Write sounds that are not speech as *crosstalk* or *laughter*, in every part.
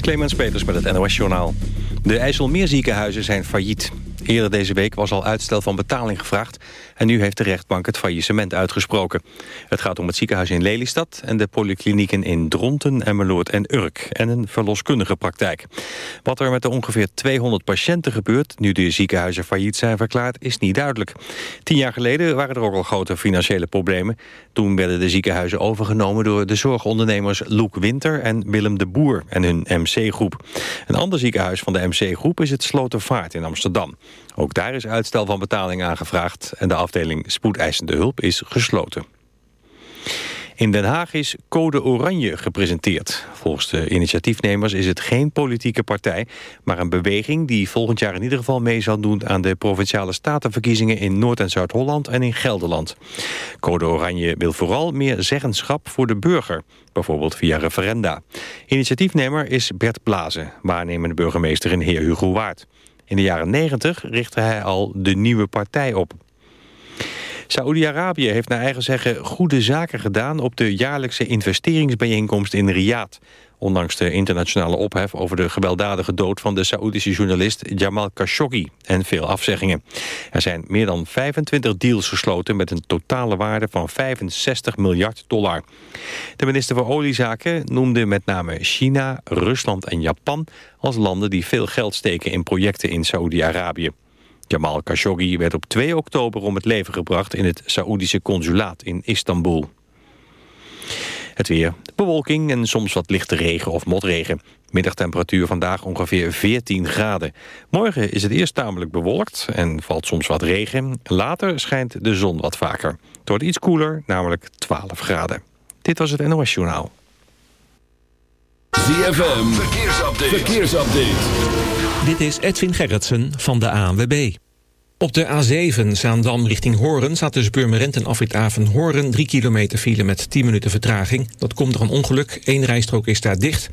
Clemens Peters met het NOS Journaal. De IJsselmeerziekenhuizen zijn failliet. Eerder deze week was al uitstel van betaling gevraagd... en nu heeft de rechtbank het faillissement uitgesproken. Het gaat om het ziekenhuis in Lelystad... en de polyklinieken in Dronten, Emmeloord en Urk... en een verloskundige praktijk. Wat er met de ongeveer 200 patiënten gebeurt... nu de ziekenhuizen failliet zijn verklaard, is niet duidelijk. Tien jaar geleden waren er ook al grote financiële problemen. Toen werden de ziekenhuizen overgenomen door de zorgondernemers Loek Winter en Willem de Boer en hun MC-groep. Een ander ziekenhuis van de MC-groep is het Slotervaart in Amsterdam. Ook daar is uitstel van betaling aangevraagd en de afdeling spoedeisende hulp is gesloten. In Den Haag is Code Oranje gepresenteerd. Volgens de initiatiefnemers is het geen politieke partij... maar een beweging die volgend jaar in ieder geval mee zal doen... aan de Provinciale Statenverkiezingen in Noord- en Zuid-Holland en in Gelderland. Code Oranje wil vooral meer zeggenschap voor de burger. Bijvoorbeeld via referenda. Initiatiefnemer is Bert Blazen, waarnemende burgemeester in Heer Hugo Waard. In de jaren 90 richtte hij al de nieuwe partij op. Saoedi-Arabië heeft naar eigen zeggen goede zaken gedaan... op de jaarlijkse investeringsbijeenkomst in Riyadh. Ondanks de internationale ophef over de gewelddadige dood... van de Saoedische journalist Jamal Khashoggi en veel afzeggingen. Er zijn meer dan 25 deals gesloten... met een totale waarde van 65 miljard dollar. De minister voor Oliezaken noemde met name China, Rusland en Japan... als landen die veel geld steken in projecten in Saoedi-Arabië. Jamal Khashoggi werd op 2 oktober om het leven gebracht... in het Saoedische consulaat in Istanbul. Het weer. Bewolking en soms wat lichte regen of motregen. Middagtemperatuur vandaag ongeveer 14 graden. Morgen is het eerst tamelijk bewolkt en valt soms wat regen. Later schijnt de zon wat vaker. Het wordt iets koeler, namelijk 12 graden. Dit was het NOS Journaal. ZFM, verkeersupdate. verkeersupdate. Dit is Edwin Gerritsen van de ANWB. Op de A7 Zaandam richting Horen staat tussen Purmerend en Afrit Horen 3 kilometer file met 10 minuten vertraging. Dat komt door een ongeluk. Eén rijstrook is daar dicht.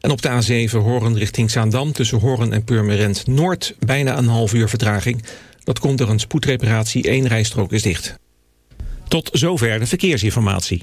En op de A7 Horen richting Zaandam tussen Horen en Purmerend Noord bijna een half uur vertraging. Dat komt door een spoedreparatie. Eén rijstrook is dicht. Tot zover de verkeersinformatie.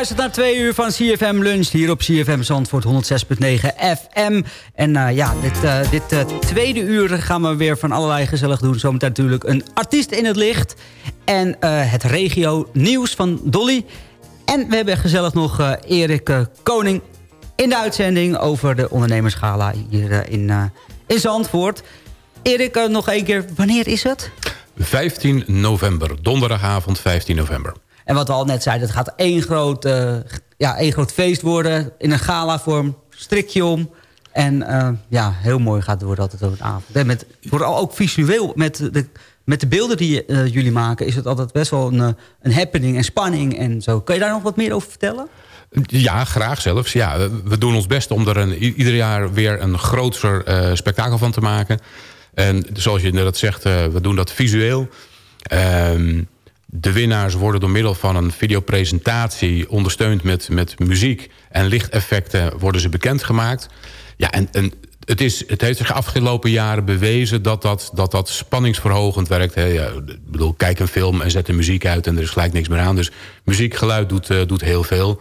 Luistert naar twee uur van CFM Lunch hier op CFM Zandvoort 106.9 FM. En eh, ja, dit, eh, dit eh, tweede uur gaan we weer van allerlei gezellig doen. Zometeen natuurlijk een artiest in het licht. En het regio nieuws van Dolly. En we hebben gezellig nog Erik Koning in de uitzending... over de ondernemerschala hier in, in Zandvoort. Erik, nog één keer, wanneer is het? 15 november, donderdagavond 15 november. En wat we al net zeiden, het gaat één groot, uh, ja, één groot feest worden. In een gala-vorm, strikje om. En uh, ja, heel mooi gaat het worden altijd over de avond. En met, vooral ook visueel, met de, met de beelden die uh, jullie maken... is het altijd best wel een, een happening en spanning en zo. Kun je daar nog wat meer over vertellen? Ja, graag zelfs. Ja, we doen ons best om er een, ieder jaar weer een groter uh, spektakel van te maken. En zoals je net zegt, we doen dat visueel. Uh, de winnaars worden door middel van een videopresentatie... ondersteund met, met muziek en lichteffecten worden ze bekendgemaakt. Ja, en, en het, is, het heeft zich afgelopen jaren bewezen dat dat, dat, dat spanningsverhogend werkt. Ja, ik bedoel, kijk een film en zet de muziek uit en er is gelijk niks meer aan. Dus muziekgeluid doet, uh, doet heel veel.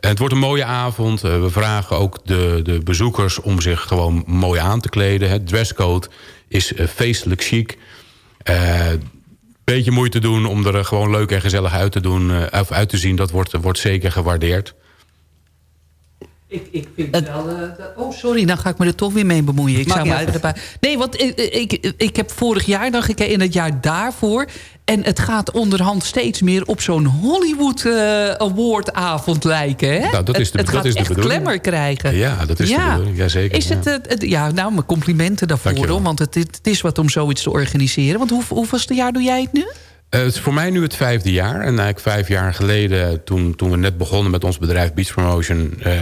En het wordt een mooie avond. Uh, we vragen ook de, de bezoekers om zich gewoon mooi aan te kleden. Het dresscode is uh, feestelijk chic beetje moeite doen om er gewoon leuk en gezellig uit te, doen, uh, of uit te zien. Dat wordt, wordt zeker gewaardeerd. Ik, ik vind het wel... Uh, oh, sorry, dan ga ik me er toch weer mee bemoeien. Ik zou maar erbij. Nee, want ik, ik, ik heb vorig jaar dan gekeken en het jaar daarvoor. En het gaat onderhand steeds meer op zo'n Hollywood uh, Award-avond lijken. Hè? Nou, dat is de, het, het dat gaat is de echt bedoeling. glamour krijgen. Ja, dat is ja. de bedoeling. Jazeker. Is het, ja. het, het, ja, nou, mijn complimenten daarvoor. Hoor, want het, het, is wat om zoiets te organiseren. Want hoe, hoeveelste jaar doe jij het nu? Uh, het is voor mij nu het vijfde jaar. En eigenlijk vijf jaar geleden, toen, toen we net begonnen met ons bedrijf Beach Promotion... Uh,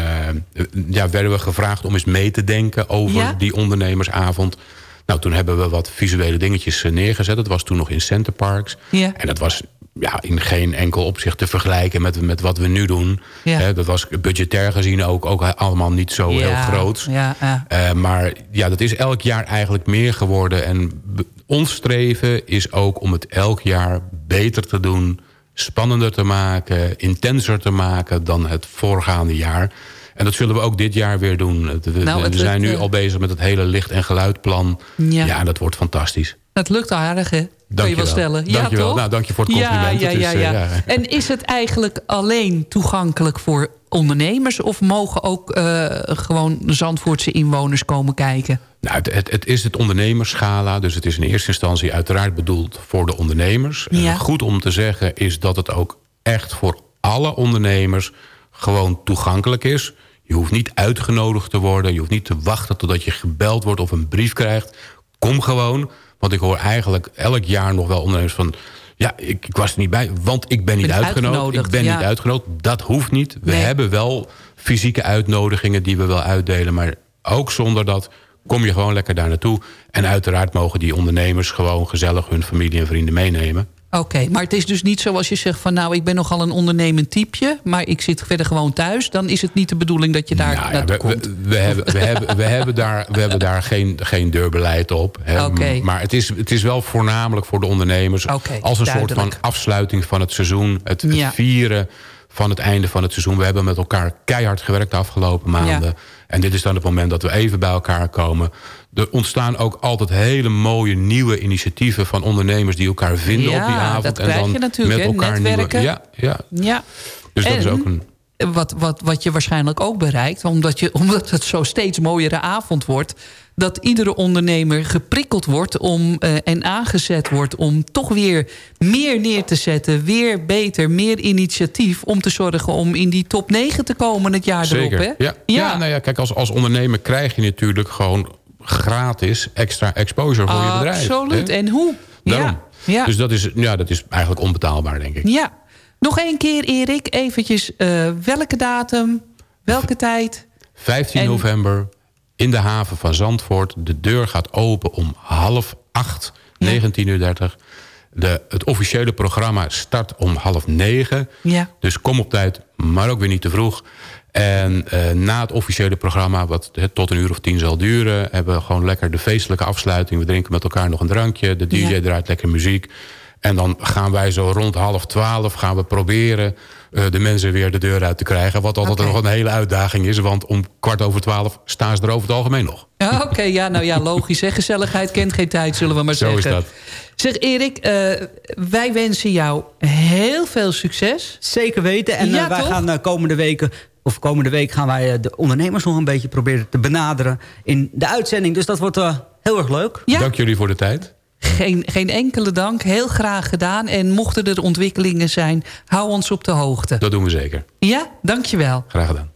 ja, werden we gevraagd om eens mee te denken over Ja? die ondernemersavond. Nou, toen hebben we wat visuele dingetjes eh, neergezet. Dat was toen nog in Center Parks. Ja. En dat was ja, in geen enkel opzicht te vergelijken met, met wat we nu doen. Ja. Dat was budgetair gezien ook, ook allemaal niet zo Ja, heel groot. ja, ja. Eh, maar ja, dat is elk jaar eigenlijk meer geworden. En ons streven is ook om het elk jaar beter te doen... spannender te maken, intenser te maken dan het voorgaande jaar. En dat zullen we ook dit jaar weer doen. We, Nou, we zijn lukt, nu eh, al bezig met het hele licht- en geluidplan. Ja. Ja, dat wordt fantastisch. Het lukt aardig, hè? Kan je wel stellen. Ja, Dankjewel. toch? Nou, dank je voor het compliment. Ja, ja, eh, ja. ja. En is het eigenlijk alleen toegankelijk voor ondernemers... of mogen ook eh, gewoon Zandvoortse inwoners komen kijken? Nou, het, het, het is het ondernemerschala, dus het is in eerste instantie uiteraard bedoeld voor de ondernemers. Ja. Goed om te zeggen is dat het ook echt voor alle ondernemers gewoon toegankelijk is. Je hoeft niet uitgenodigd te worden, je hoeft niet te wachten totdat je gebeld wordt of een brief krijgt. Kom gewoon, want ik hoor eigenlijk elk jaar nog wel ondernemers van... ja, ik, ik was er niet bij, want ik ben niet Ben uitgenodigd. uitgenodigd, Ik ben ja. niet uitgenodigd, dat hoeft niet. We Nee. hebben wel fysieke uitnodigingen die we wel uitdelen... maar ook zonder dat kom je gewoon lekker daar naartoe. En uiteraard mogen die ondernemers gewoon gezellig hun familie en vrienden meenemen. Oké, maar het is dus niet zoals je zegt van... nou, ik ben nogal een ondernemend typeje... maar ik zit verder gewoon thuis. Dan is het niet de bedoeling dat je daar Nou naartoe komt. we, we hebben, we, hebben, we hebben daar, we hebben daar geen, geen deurbeleid op. Hè. Oké. Maar het is, het is wel voornamelijk voor de ondernemers... Als een soort van afsluiting van het seizoen. Het, het Ja. vieren van het einde van het seizoen. We hebben met elkaar keihard gewerkt de afgelopen maanden. Ja. En dit is dan het moment dat we even bij elkaar komen. Er ontstaan ook altijd hele mooie nieuwe initiatieven... van ondernemers die elkaar vinden Ja, op die avond. dat en krijg dan je natuurlijk, met elkaar netwerken. Nieuwe, ja, ja. Ja. Dus dat is ook een... Wat, wat, wat je waarschijnlijk ook bereikt... Omdat, je, omdat het zo steeds mooiere avond wordt... dat iedere ondernemer geprikkeld wordt om, eh, en aangezet wordt... om toch weer meer neer te zetten. Weer beter, meer initiatief... om te zorgen om in die top 9 te komen het jaar Zeker. erop. Hè? Ja, ja. nou ja, kijk, als, als ondernemer krijg je natuurlijk gewoon gratis extra exposure voor je bedrijf. Absoluut. En hoe? Daarom. Ja. Ja. Dus dat is, ja, dat is eigenlijk onbetaalbaar, denk ik. ja. Nog één keer, Erik. Eventjes, eh, welke datum, welke tijd? 15 En- november in de haven van Zandvoort. De deur gaat open om half acht, 19.30 uur. De, het officiële programma start om half negen. Ja. Dus kom op tijd, maar ook weer niet te vroeg. En eh, na het officiële programma, wat tot een uur of tien zal duren... hebben we gewoon lekker de feestelijke afsluiting. We drinken met elkaar nog een drankje. De DJ Ja. draait lekker muziek. En dan gaan wij zo rond half twaalf gaan we proberen eh, de mensen weer de deur uit te krijgen. Wat altijd nog een hele uitdaging is. Want om kwart over twaalf staan ze er over het algemeen nog. Ja, Oké, ja, nou ja, logisch. Hè? Gezelligheid kent geen tijd, zullen we maar *laughs* Zo is zeggen. dat. Zeg Erik, eh, wij wensen jou heel veel succes. Zeker weten. En Ja, wij toch? gaan eh, komende weken... Of komende week gaan wij eh, de ondernemers nog een beetje proberen te benaderen in de uitzending. Dus dat wordt eh, heel erg leuk. Ja, Dank jullie voor de tijd. geen, geen enkele dank. Heel graag gedaan. En mochten er ontwikkelingen zijn, hou ons op de hoogte. Dat doen we zeker. Ja, dankjewel. Graag gedaan.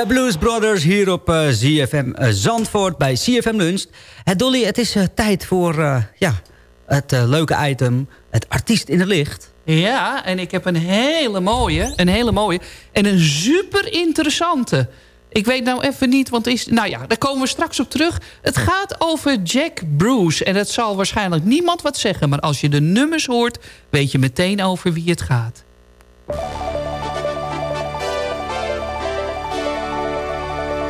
De Blues Brothers hier op eh, Zandvoort bij ZFM Lunch. Het Dolly, het is eh, tijd voor ja, het leuke item, het artiest in het licht. Ja, en ik heb een hele mooie, een hele mooie en een super interessante. Ik weet nou even niet, want is, nou ja, daar komen we straks op terug. Het gaat over Jack Bruce en het zal waarschijnlijk niemand wat zeggen, maar als je de nummers hoort, weet je meteen over wie het gaat.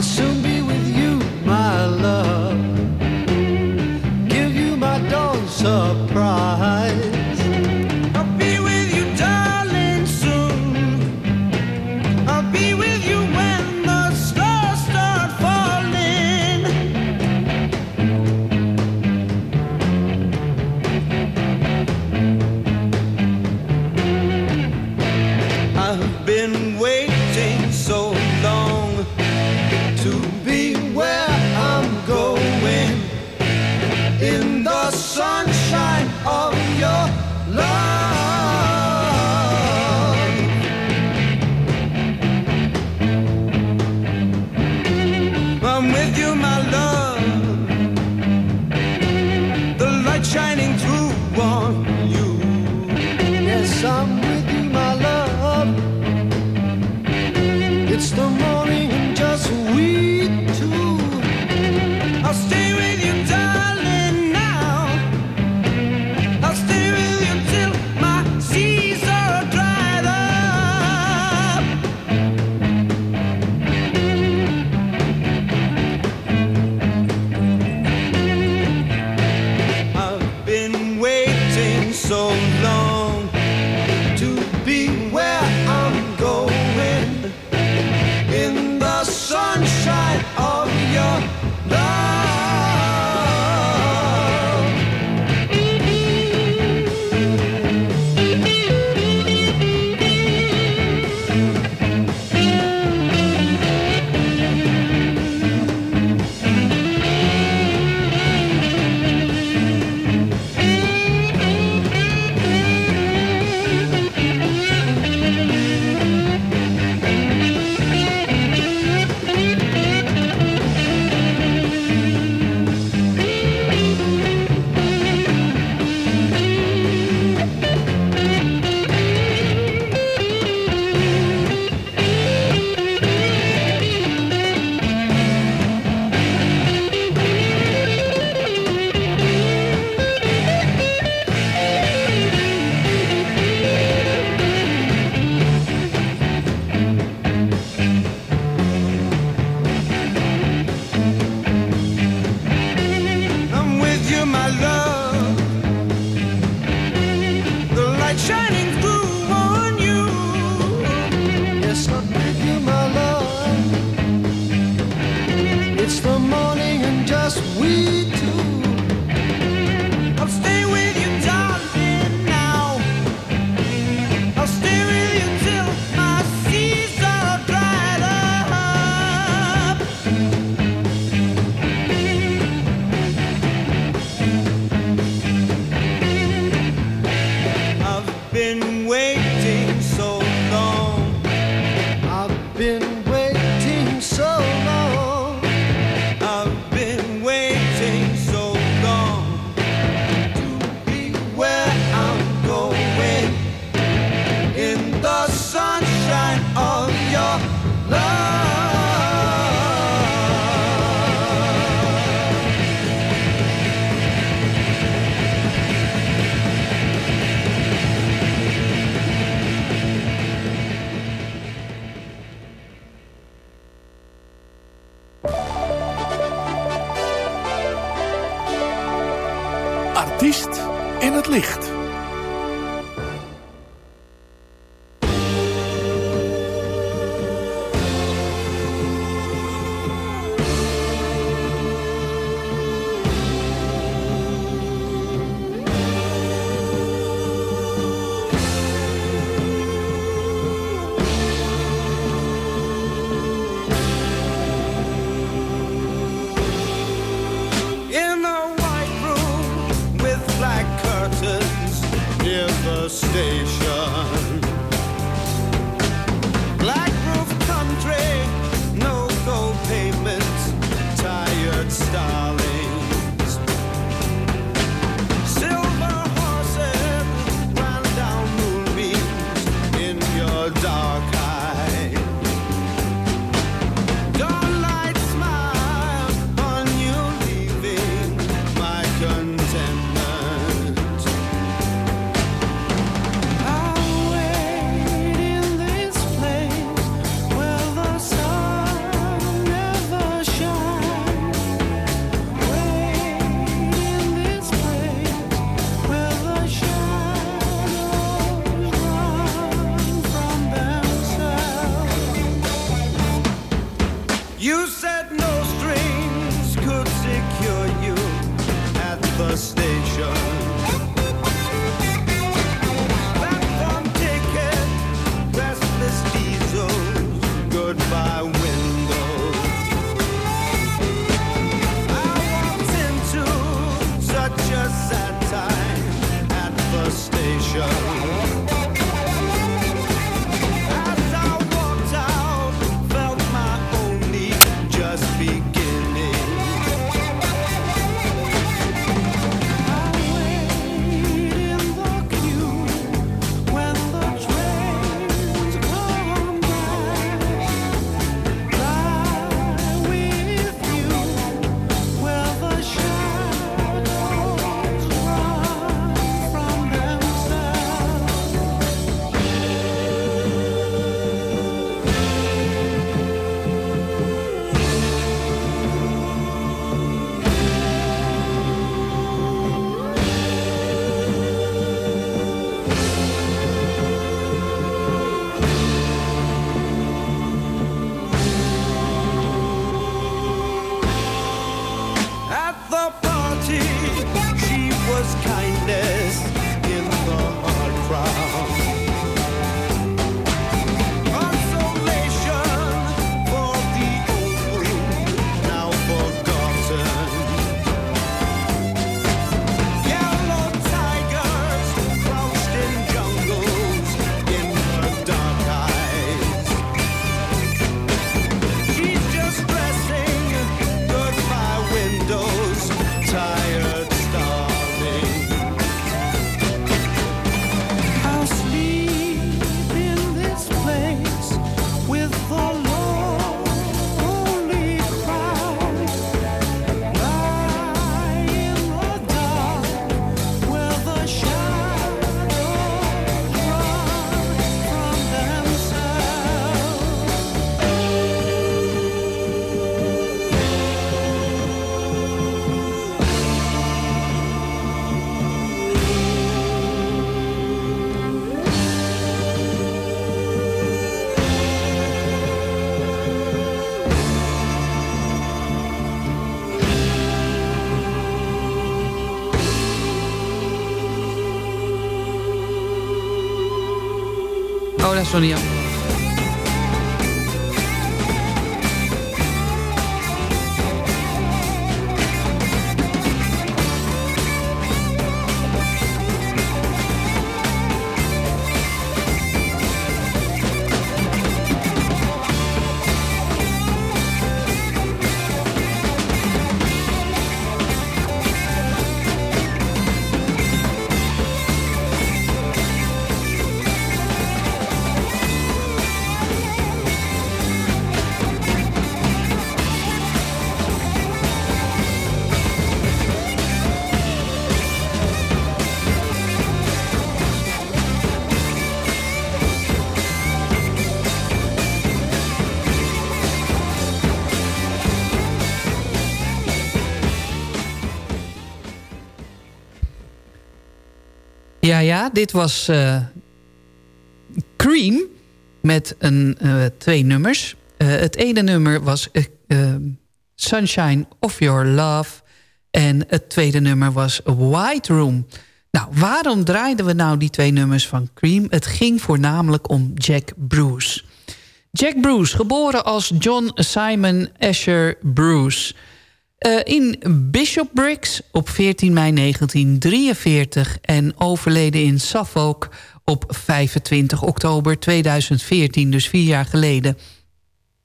Soon Oh, Ja, dit was eh, Cream met een, eh, twee nummers. Eh, het ene nummer was Sunshine of Your Love. En het tweede nummer was White Room. Nou, waarom draaiden we nou die twee nummers van Cream? Het ging voornamelijk om Jack Bruce. Jack Bruce, geboren als John Simon Asher Bruce... Uh, in Bishopbriggs op 14 mei 1943 en overleden in Suffolk op 25 oktober 2014, dus vier jaar geleden.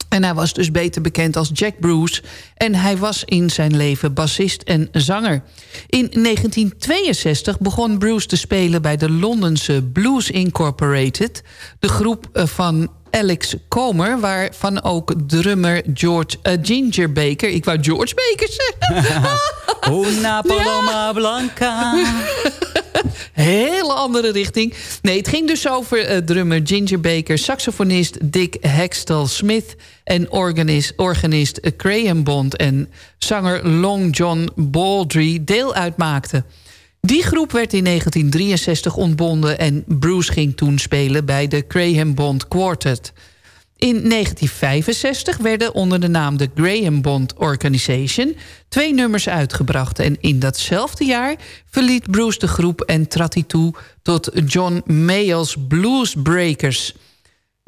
En hij was dus beter bekend als Jack Bruce. En hij was in zijn leven bassist en zanger. In 1962 begon Bruce te spelen bij de Londense Blues Incorporated. De groep eh, van Alex Comer, waarvan ook drummer George uh, Ginger Baker... Ik wou George Baker zeggen. *laughs* Una Paloma Blanca. *laughs* Hele andere richting. Nee, het ging dus over uh, drummer Ginger Baker... saxofonist Dick Hextall Smith... en organist, organist Graham Bond... en zanger Long John Baldry deel uitmaakten. Die groep werd in 1963 ontbonden... en Bruce ging toen spelen bij de Graham Bond Quartet... In 1965 werden onder de naam de Graham Bond Organization... twee nummers uitgebracht en in datzelfde jaar verliet Bruce de groep... en trad hij toe tot John Mayall's Blues Breakers.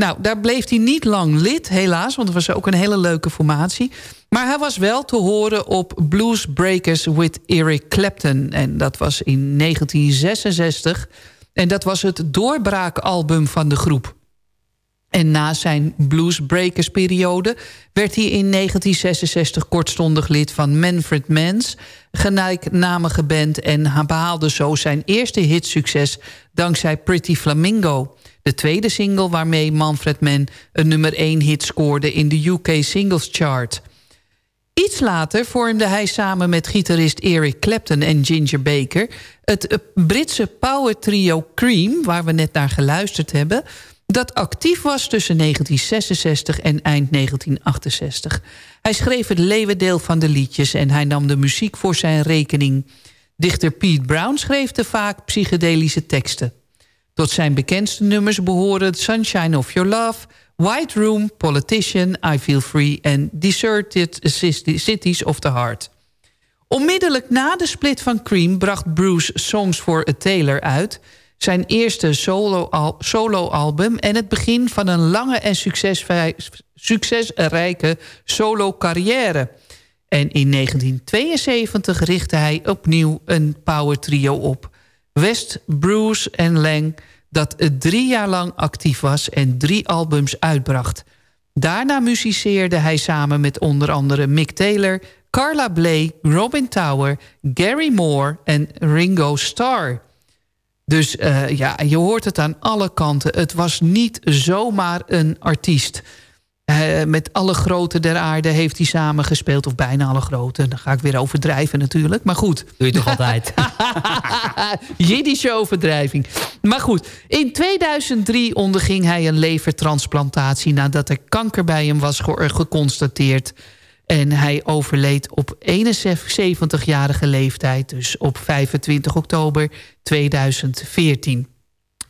Nou, daar bleef hij niet lang lid, helaas... want het was ook een hele leuke formatie. Maar hij was wel te horen op Blues Breakers with Eric Clapton. En dat was in 1966. En dat was het doorbraakalbum van de groep. En na zijn bluesbreakersperiode werd hij in 1966 kortstondig lid van Manfred Mann's gelijknamige band en behaalde zo zijn eerste hitsucces dankzij Pretty Flamingo. De tweede single waarmee Manfred Mann een nummer 1 hit scoorde in de UK Singles Chart. Iets later vormde hij samen met gitarist Eric Clapton en Ginger Baker... het Britse power trio Cream, waar we net naar geluisterd hebben dat actief was tussen 1966 en eind 1968. Hij schreef het leeuwendeel van de liedjes en hij nam de muziek voor zijn rekening. Dichter Pete Brown schreef de vaak psychedelische teksten. Tot zijn bekendste nummers behoren Sunshine of Your Love... White Room, Politician, I Feel Free... en Deserted Cities of the Heart. Onmiddellijk na de split van Cream bracht Bruce Songs for a Tailor uit zijn eerste solo-album solo en het begin van een lange en succesrijke solo-carrière. En in 1972 richtte hij opnieuw een power trio op. West, Bruce en Lang, dat drie jaar lang actief was en drie albums uitbracht. Daarna muziceerde hij samen met onder andere Mick Taylor... Carla Bley, Robin Tower, Gary Moore en Ringo Starr. Dus uh, ja, je hoort het aan alle kanten. Het was niet zomaar een artiest. Uh, met alle grote der aarde heeft hij samengespeeld. Of bijna alle grote. Dan ga ik weer overdrijven natuurlijk. Maar goed. Doe je toch *laughs* altijd. Jiddische overdrijving. Maar goed. In 2003 onderging hij een levertransplantatie... nadat er kanker bij hem was ge geconstateerd. En hij overleed op 71-jarige leeftijd. Dus op 25 oktober 2014.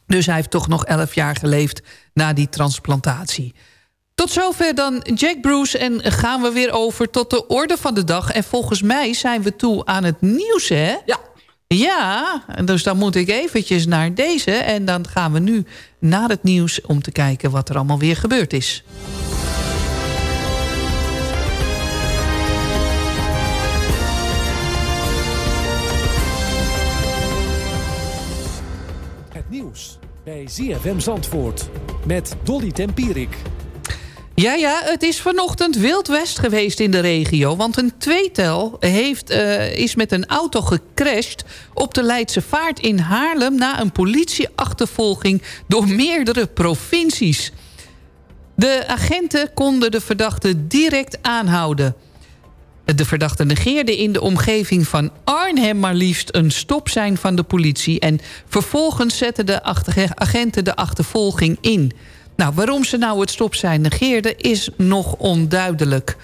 Dus hij heeft toch nog 11 jaar geleefd na die transplantatie. Tot zover dan Jack Bruce en gaan we weer over tot de orde van de dag. En volgens mij zijn we toe aan het nieuws, hè? Ja. Ja, dus dan moet ik eventjes naar deze. En dan gaan we nu naar het nieuws om te kijken wat er allemaal weer gebeurd is. Het nieuws bij ZFM Zandvoort met Dolly Tempierik. Ja, ja, het is vanochtend Wild West geweest in de regio. Want een tweetel heeft, eh, is met een auto gecrashed op de Leidse Vaart in Haarlem... na een politieachtervolging door meerdere provincies. De agenten konden de verdachte direct aanhouden. De verdachte negeerde in de omgeving van Arnhem maar liefst een stopsein van de politie... en vervolgens zetten de agenten de achtervolging in... Nou, waarom ze nou het stopsein negeerden is nog onduidelijk.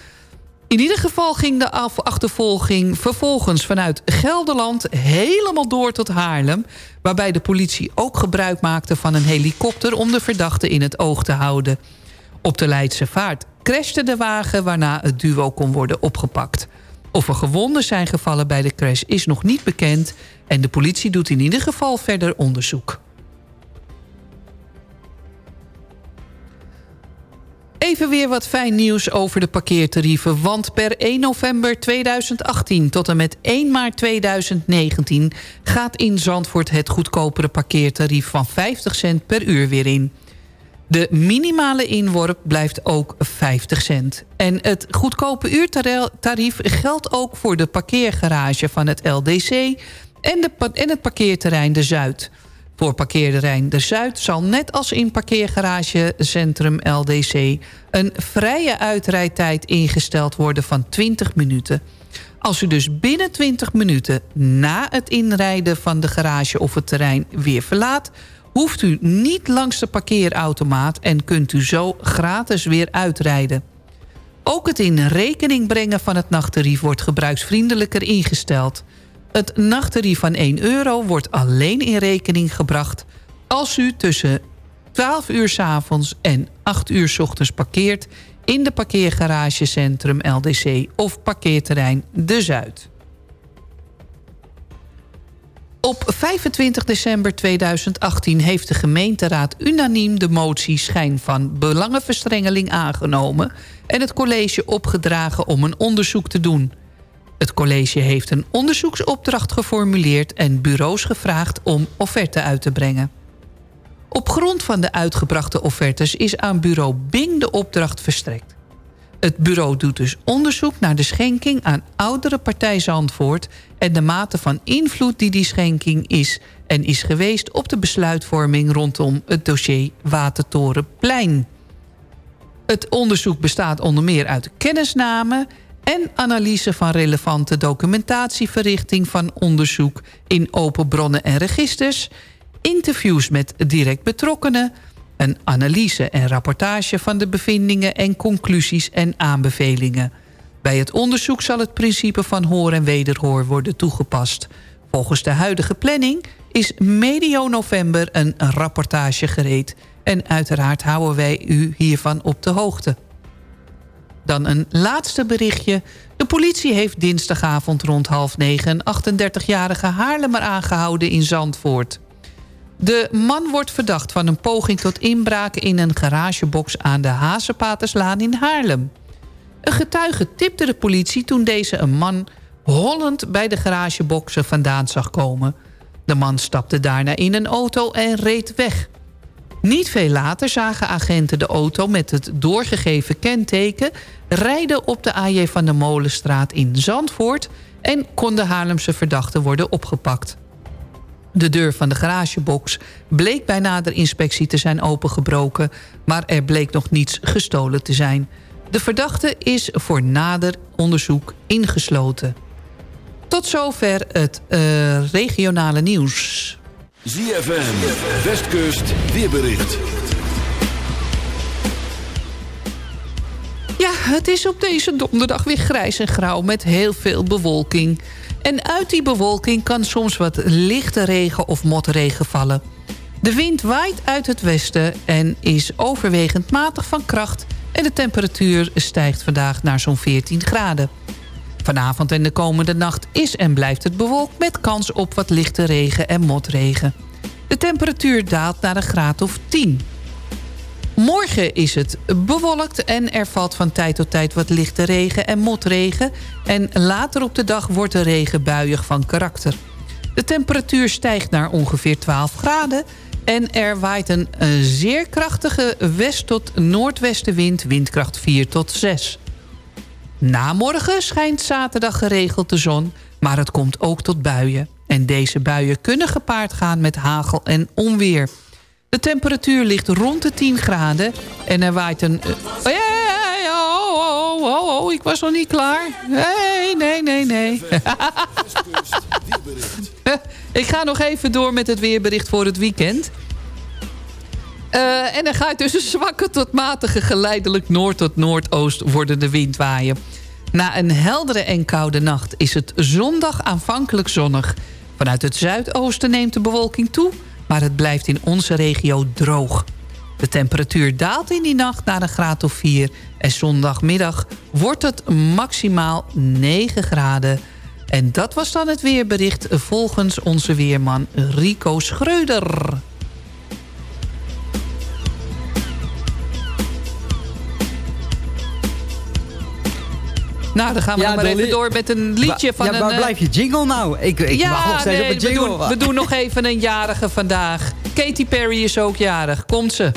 In ieder geval ging de achtervolging vervolgens vanuit Gelderland... helemaal door tot Haarlem... waarbij de politie ook gebruik maakte van een helikopter... om de verdachte in het oog te houden. Op de Leidse Vaart crashte de wagen... waarna het duo kon worden opgepakt. Of er gewonden zijn gevallen bij de crash is nog niet bekend... en de politie doet in ieder geval verder onderzoek. Even weer wat fijn nieuws over de parkeertarieven. Want per 1 november 2018 tot en met 1 maart 2019... gaat in Zandvoort het goedkopere parkeertarief van 50 cent per uur weer in. De minimale inworp blijft ook 50 cent. En het goedkope uurtarief geldt ook voor de parkeergarage van het LDC... en, de, en het parkeerterrein De Zuid... Voor parkeerterrein De Zuid zal net als in parkeergaragecentrum LDC... een vrije uitrijdtijd ingesteld worden van 20 minuten. Als u dus binnen 20 minuten na het inrijden van de garage of het terrein weer verlaat... hoeft u niet langs de parkeerautomaat en kunt u zo gratis weer uitrijden. Ook het in rekening brengen van het nachttarief wordt gebruiksvriendelijker ingesteld... Het nachttarief van 1 euro wordt alleen in rekening gebracht... als u tussen 12 uur s avonds en 8 uur s ochtends parkeert... in de parkeergaragecentrum LDC of parkeerterrein De Zuid. Op 25 december 2018 heeft de gemeenteraad unaniem de motie schijn van belangenverstrengeling aangenomen... en het college opgedragen om een onderzoek te doen... Het college heeft een onderzoeksopdracht geformuleerd... en bureaus gevraagd om offerten uit te brengen. Op grond van de uitgebrachte offertes is aan bureau Bing de opdracht verstrekt. Het bureau doet dus onderzoek naar de schenking aan oudere partij Zandvoort... en de mate van invloed die die schenking is en is geweest... op de besluitvorming rondom het dossier Watertorenplein. Het onderzoek bestaat onder meer uit kennisname en analyse van relevante documentatieverrichting van onderzoek in open bronnen en registers, interviews met direct betrokkenen, een analyse en rapportage van de bevindingen en conclusies en aanbevelingen. Bij het onderzoek zal het principe van hoor en wederhoor worden toegepast. Volgens de huidige planning is medio november een rapportage gereed... en uiteraard houden wij u hiervan op de hoogte. Dan een laatste berichtje. De politie heeft dinsdagavond rond half negen... een 38-jarige Haarlemmer aangehouden in Zandvoort. De man wordt verdacht van een poging tot inbraak... in een garagebox aan de Hazenpaterslaan in Haarlem. Een getuige tipte de politie toen deze een man... hollend bij de garageboxen vandaan zag komen. De man stapte daarna in een auto en reed weg... Niet veel later zagen agenten de auto met het doorgegeven kenteken... rijden op de AJ van de Molenstraat in Zandvoort... en kon de Haarlemse verdachte worden opgepakt. De deur van de garagebox bleek bij nader inspectie te zijn opengebroken... maar er bleek nog niets gestolen te zijn. De verdachte is voor nader onderzoek ingesloten. Tot zover het uh, regionale nieuws. ZFM, Westkust, weerbericht. Ja, het is op deze donderdag weer grijs en grauw met heel veel bewolking. En uit die bewolking kan soms wat lichte regen of motregen vallen. De wind waait uit het westen en is overwegend matig van kracht... en de temperatuur stijgt vandaag naar zo'n 14 graden. Vanavond en de komende nacht is en blijft het bewolkt... met kans op wat lichte regen en motregen. De temperatuur daalt naar een graad of 10. Morgen is het bewolkt en er valt van tijd tot tijd wat lichte regen en motregen. En later op de dag wordt de regen buiig van karakter. De temperatuur stijgt naar ongeveer 12 graden... en er waait een, zeer krachtige west- tot noordwestenwind, windkracht 4 tot 6. Na morgen schijnt zaterdag geregeld de zon, maar het komt ook tot buien. En deze buien kunnen gepaard gaan met hagel en onweer. De temperatuur ligt rond de 10 graden en er waait een... oh, ja, oh, oh, oh, ik was nog niet klaar. Nee, nee, nee, nee. *laughs* ik ga nog even door met het weerbericht voor het weekend. Eh, en er gaat dus een zwakke tot matige geleidelijk noord tot noordoost worden de wind waaien. Na een heldere en koude nacht is het zondag aanvankelijk zonnig. Vanuit het zuidoosten neemt de bewolking toe, maar het blijft in onze regio droog. De temperatuur daalt in die nacht naar een graad of 4 en zondagmiddag wordt het maximaal 9 graden. En dat was dan het weerbericht volgens onze weerman Rico Schreuder. Nou, dan gaan we Ja, maar even door met een liedje van ja, een... waar eh, blijf je jingle nou? Ik, ik wacht nog steeds nee, op een we jingle. doen, we doen nog even een jarige vandaag. Katy Perry is ook jarig. Komt ze.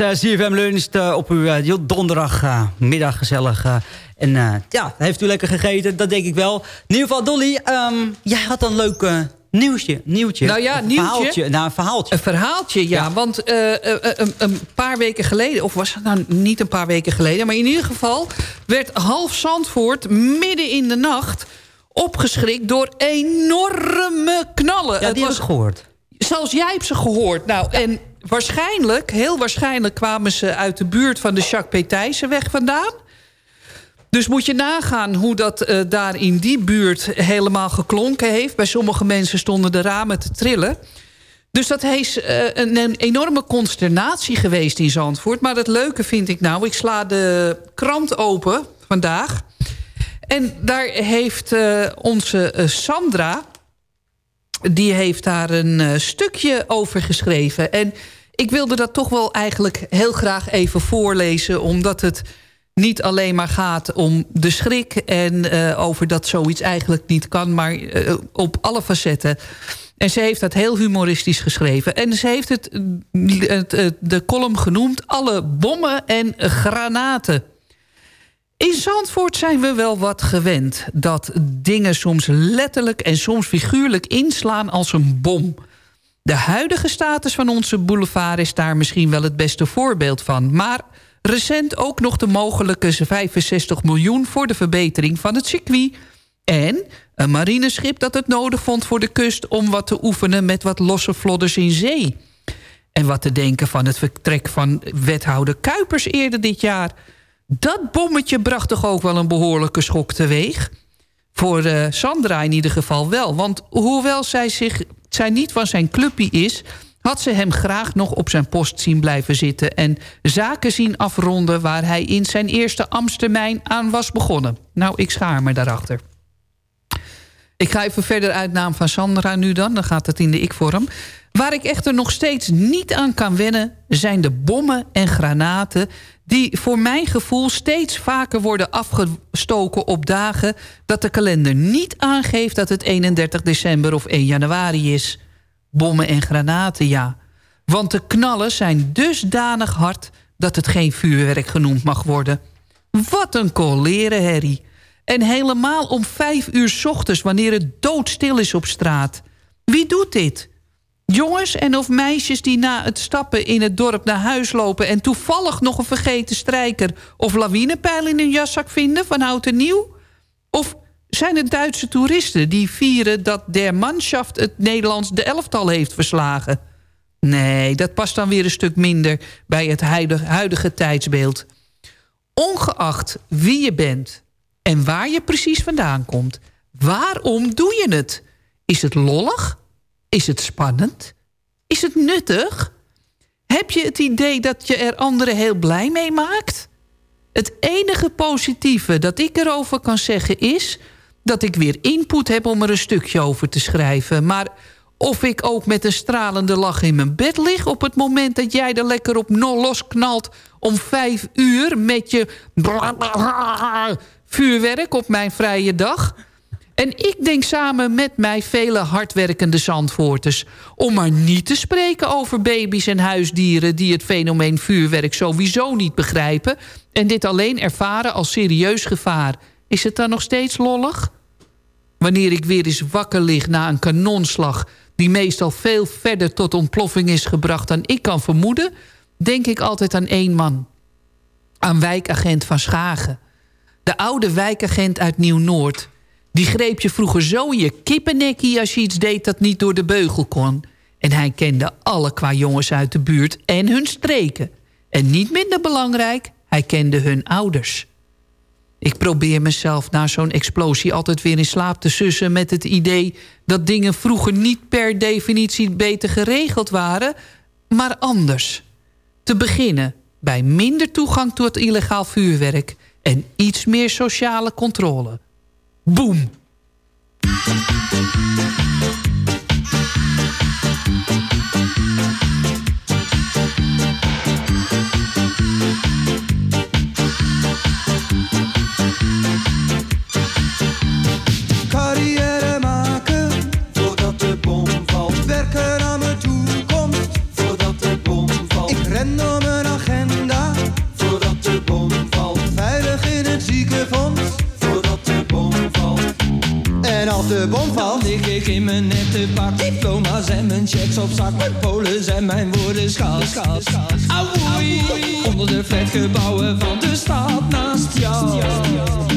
Is eh, CFM Lunch eh, op uw uh, donderdagmiddag gezellig. eh. en eh, ja, heeft u lekker gegeten? Dat denk ik wel. In ieder geval, Dolly, ehm, jij had een leuk eh, nieuwtje, nieuwtje. Nou ja, Een nieuwtje. Verhaaltje, nou, een verhaaltje. Een verhaaltje, ja. Want eh, eh, eh, een, een paar weken geleden... of was het nou niet een paar weken geleden... maar in ieder geval werd half Zandvoort midden in de nacht... opgeschrikt door enorme knallen. Ja, die heb ik gehoord. Zelfs jij hebt ze gehoord. Nou, en waarschijnlijk, heel waarschijnlijk... kwamen ze uit de buurt van de Jacques P. Thijssenweg vandaan. Dus moet je nagaan hoe dat eh, daar in die buurt helemaal geklonken heeft. Bij sommige mensen stonden de ramen te trillen. Dus dat is eh, een, enorme consternatie geweest in Zandvoort. Maar het leuke vind ik nou, ik sla de krant open vandaag. En daar heeft eh, onze Sandra die heeft daar een eh, stukje over geschreven. En ik wilde dat toch wel eigenlijk heel graag even voorlezen... omdat het niet alleen maar gaat om de schrik... en eh, over dat zoiets eigenlijk niet kan, maar eh, op alle facetten. En ze heeft dat heel humoristisch geschreven. En ze heeft het, het, de column genoemd... alle bommen en granaten. In Zandvoort zijn we wel wat gewend... dat dingen soms letterlijk en soms figuurlijk inslaan als een bom. De huidige status van onze boulevard is daar misschien wel het beste voorbeeld van. Maar recent ook nog de mogelijke 65 miljoen... voor de verbetering van het circuit. En een marineschip dat het nodig vond voor de kust... om wat te oefenen met wat losse vlodders in zee. En wat te denken van het vertrek van wethouder Kuipers eerder dit jaar... Dat bommetje bracht toch ook wel een behoorlijke schok teweeg. Voor eh, Sandra in ieder geval wel. Want hoewel zij, zich, zij niet van zijn clubpie is... had ze hem graag nog op zijn post zien blijven zitten... en zaken zien afronden waar hij in zijn eerste ambtstermijn aan was begonnen. Nou, ik schaar me daarachter. Ik ga even verder uit naam van Sandra nu dan. Dan gaat het in de ik-vorm. Waar ik echter nog steeds niet aan kan wennen... zijn de bommen en granaten... die voor mijn gevoel steeds vaker worden afgestoken op dagen... dat de kalender niet aangeeft dat het 31 december of 1 januari is. Bommen en granaten, ja. Want de knallen zijn dusdanig hard dat het geen vuurwerk genoemd mag worden. Wat een kolerenherrie. En helemaal om vijf uur ochtends wanneer het doodstil is op straat. Wie doet dit? Jongens en of meisjes die na het stappen in het dorp naar huis lopen... en toevallig nog een vergeten strijker of lawinepeil in hun jaszak vinden van oud en nieuw? Of zijn het Duitse toeristen die vieren dat der manschaft het Nederlands de elftal heeft verslagen? Nee, dat past dan weer een stuk minder bij het huidige tijdsbeeld. Ongeacht wie je bent en waar je precies vandaan komt... waarom doe je het? Is het lollig? Is het spannend? Is het nuttig? Heb je het idee dat je er anderen heel blij mee maakt? Het enige positieve dat ik erover kan zeggen is... dat ik weer input heb om er een stukje over te schrijven. Maar of ik ook met een stralende lach in mijn bed lig... op het moment dat jij er lekker op losknalt om vijf uur... met je vuurwerk op mijn vrije dag... En ik denk samen met mij vele hardwerkende zandvoorters... om maar niet te spreken over baby's en huisdieren... die het fenomeen vuurwerk sowieso niet begrijpen... en dit alleen ervaren als serieus gevaar. Is het dan nog steeds lollig? Wanneer ik weer eens wakker lig na een kanonslag... die meestal veel verder tot ontploffing is gebracht dan ik kan vermoeden... denk ik altijd aan één man. Aan wijkagent van Schagen. De oude wijkagent uit Nieuw-Noord... Die greep je vroeger zo in je kippennekkie als je iets deed dat niet door de beugel kon. En hij kende alle qua jongens uit de buurt en hun streken. En niet minder belangrijk, hij kende hun ouders. Ik probeer mezelf na zo'n explosie altijd weer in slaap te sussen... met het idee dat dingen vroeger niet per definitie beter geregeld waren... maar anders. Te beginnen bij minder toegang tot illegaal vuurwerk... en iets meer sociale controle. Boom. De bom valt, lig ik in mijn nette pak. Diploma's en mijn checks op zak. Mijn polen en mijn woorden schaal. Auwoei, onder de flatgebouwen van de stad naast jou.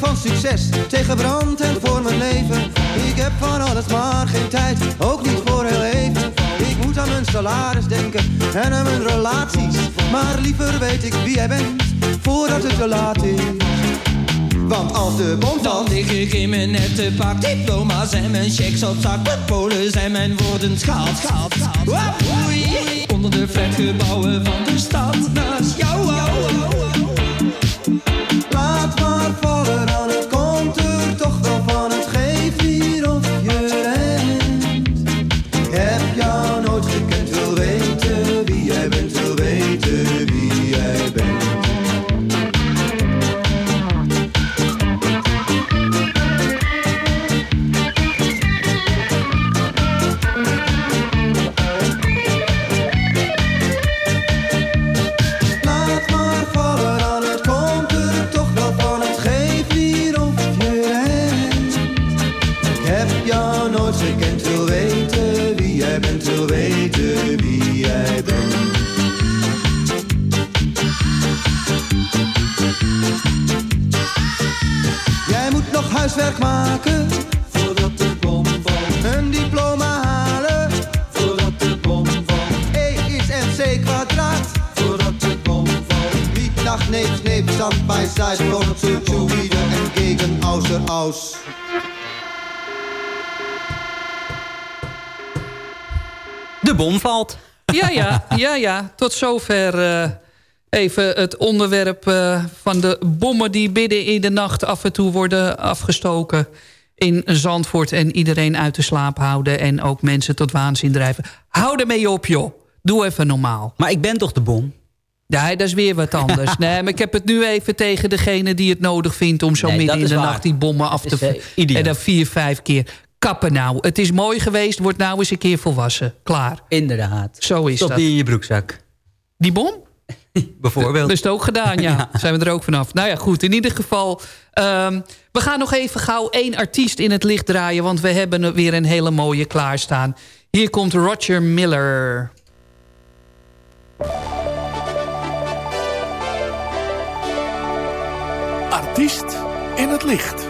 Van succes, tegen brand en voor mijn leven. Ik heb van alles maar geen tijd, ook niet voor heel even. Ik moet aan mijn salaris denken en aan mijn relaties. Maar liever weet ik wie jij bent, voordat het te laat is. Want als de bom valt, lig ik in mijn nette pak. Diploma's en mijn checks op zak. Mijn polen zijn mijn woorden schaal, schaal, schaal. Wapoei. Onder de flatgebouwen van de stad naast jou. Ja. Tot zover eh, even het onderwerp eh, van de bommen... die midden in de nacht af en toe worden afgestoken. in Zandvoort... en iedereen uit de slaap houden en ook mensen tot waanzin drijven. Hou ermee op, joh. Doe even normaal. Maar ik ben toch de bom? Ja, dat is weer wat anders. *laughs* nee, maar ik heb het nu even tegen degene die het nodig vindt... om zo Nee, midden in de waar. nacht die bommen af te... is, eh, en dan vier, vijf keer. Kappen nou. Het is mooi geweest, wordt nou eens een keer volwassen. Klaar. Inderdaad. Zo is Stop dat. die in je broekzak. Die bom? *laughs* Bijvoorbeeld. Dat is het ook gedaan, *laughs* ja. Zijn we er ook vanaf. Nou ja, goed. In ieder geval... ehm, we gaan nog even gauw één artiest in het licht draaien... want we hebben er weer een hele mooie klaarstaan. Hier komt Roger Miller. Artiest in het licht.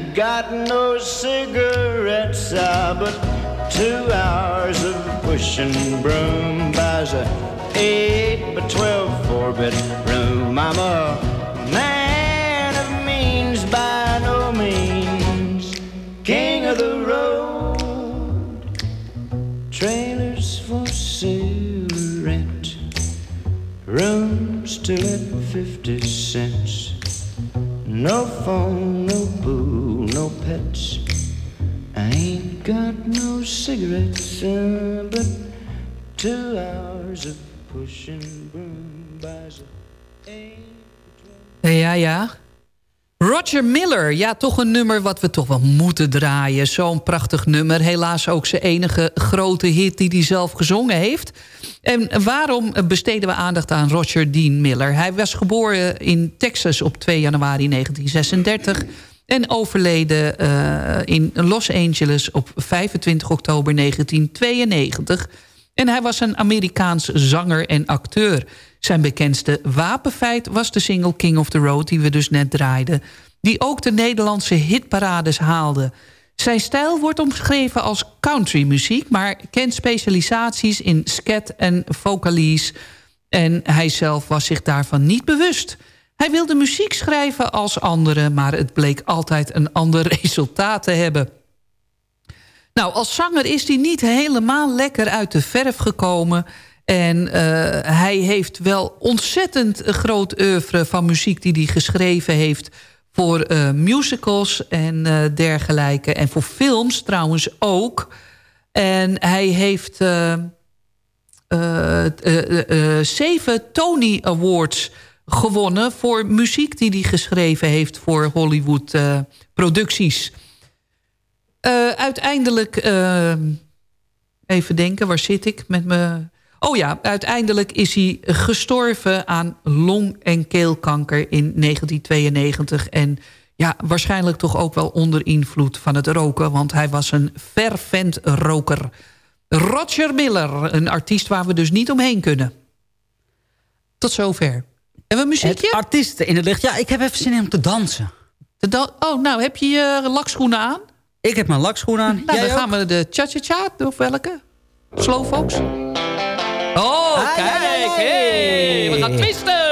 got no cigarettes, ah, but two hours of pushing broom buys a eight by twelve four bedroom. I'm a man of means by no means, king of the road. Trailers for sale rent, rooms to let 50 cents. No phone, no no I ain't got no cigarettes, uh, but two hours of pushing broom buys Ja, ja. Roger Miller, ja, toch een nummer wat we toch wel moeten draaien. Zo'n prachtig nummer. Helaas ook zijn enige grote hit die hij zelf gezongen heeft. En waarom besteden we aandacht aan Roger Dean Miller? Hij was geboren in Texas op 2 januari 1936... en overleden eh, in Los Angeles op 25 oktober 1992... En hij was een Amerikaans zanger en acteur. Zijn bekendste wapenfeit was de single King of the Road... die we dus net draaiden... die ook de Nederlandse hitparades haalde. Zijn stijl wordt omschreven als countrymuziek... maar kent specialisaties in scat en vocalies... en hij zelf was zich daarvan niet bewust... Hij wilde muziek schrijven als anderen... maar het bleek altijd een ander *laughs* resultaat te hebben... Nou, als zanger is hij niet helemaal lekker uit de verf gekomen. En uh, hij heeft wel ontzettend groot oeuvre van muziek... die hij geschreven heeft voor uh, musicals en uh, dergelijke. En voor films trouwens ook. En hij heeft zeven Tony Awards gewonnen... voor muziek die hij geschreven heeft voor Hollywood producties... Uh, uiteindelijk, uh, even denken, waar zit ik met me? Oh ja, uiteindelijk is hij gestorven aan long- en keelkanker in 1992. En ja, waarschijnlijk toch ook wel onder invloed van het roken... want hij was een fervent roker. Roger Miller, een artiest waar we dus niet omheen kunnen. Tot zover. Hebben we muziekje? Het artiesten in het licht. Ja, ik heb even zin in om te dansen. Te oh, nou, heb je je lakschoenen aan? Ik heb mijn lakschoen aan. Nou, Jij dan ook? gaan we de cha-cha-cha, of welke? Slowfox? Oh, Ah, kijk! ja, ja, ja. Hey, we gaan twisten!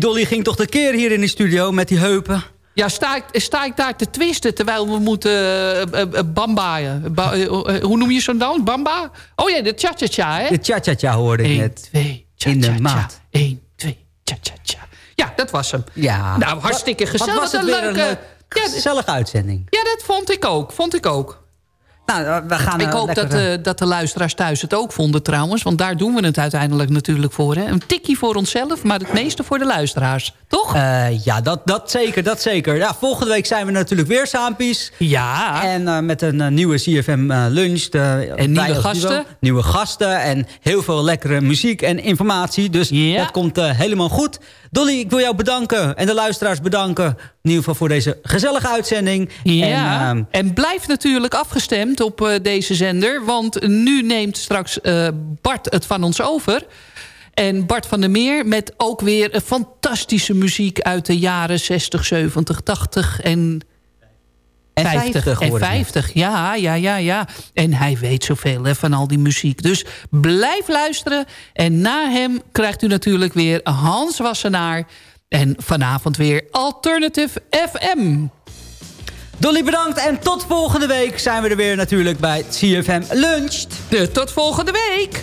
Dolly ging toch de keer hier in de studio met die heupen. Ja, sta ik, sta ik daar te twisten terwijl we moeten uh, bambaaien? Ba uh, uh, hoe noem je zo'n dan? Bamba? Oh ja, de cha-cha-cha, hè? De cha-cha-cha hoorde ik 1, net. 2, cha In de maat. 1, 2, cha-cha-cha. Ja, dat was hem. Ja. Nou, hartstikke gezellig. Wat was het een een leuke... leuk, gezellige uitzending. Ja, dat vond ik ook. Vond ik ook. Nou, we gaan Ik eh, hoop dat, eh, eh, dat de luisteraars thuis het ook vonden trouwens. Want daar doen we het uiteindelijk natuurlijk voor. Hè? Een tikkie voor onszelf, maar het meeste voor de luisteraars. Toch? Ja, dat, dat zeker, dat zeker. Ja, volgende week zijn we natuurlijk weer saampies. Ja. En met een nieuwe CFM lunch. De, En nieuwe gasten. Nieuwe gasten en heel veel lekkere muziek en informatie. Dus Ja. dat komt helemaal goed. Dolly, ik wil jou bedanken en de luisteraars bedanken. In ieder geval voor deze gezellige uitzending. Ja, En, en, ehm, blijf natuurlijk afgestemd op eh, deze zender. Want nu neemt straks eh, Bart het van ons over. En Bart van der Meer met ook weer fantastische muziek... uit de jaren 60, 70, 80 en... En 50 en hoorde ik net. 50, ja, ja, ja, ja. En hij weet zoveel hè, van al die muziek. Dus blijf luisteren. En na hem krijgt u natuurlijk weer Hans Wassenaar. En vanavond weer Alternative FM. Dolly bedankt en tot volgende week zijn we er weer natuurlijk bij CFM Lunch. De, tot volgende week.